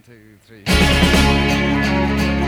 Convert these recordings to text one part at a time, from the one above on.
One, two, three.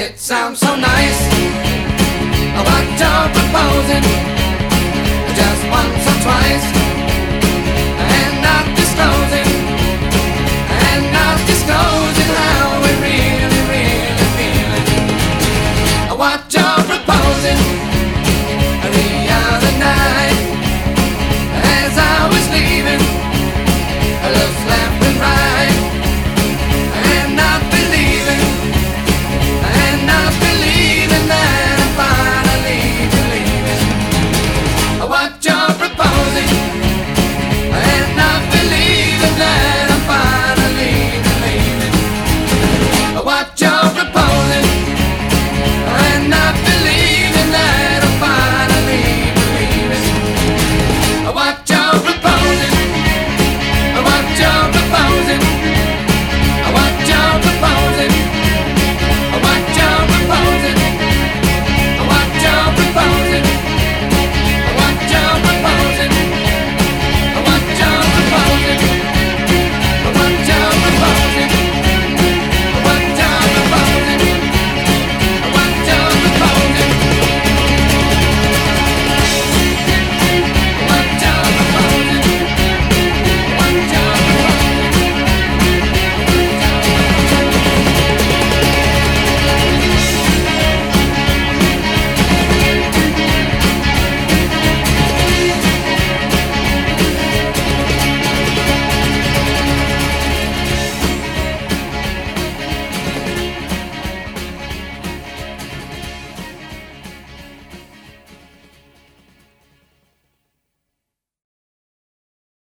It sounds so nice. What you're proposing, just once or twice, and not disclosing, and not disclosing how we really, really. What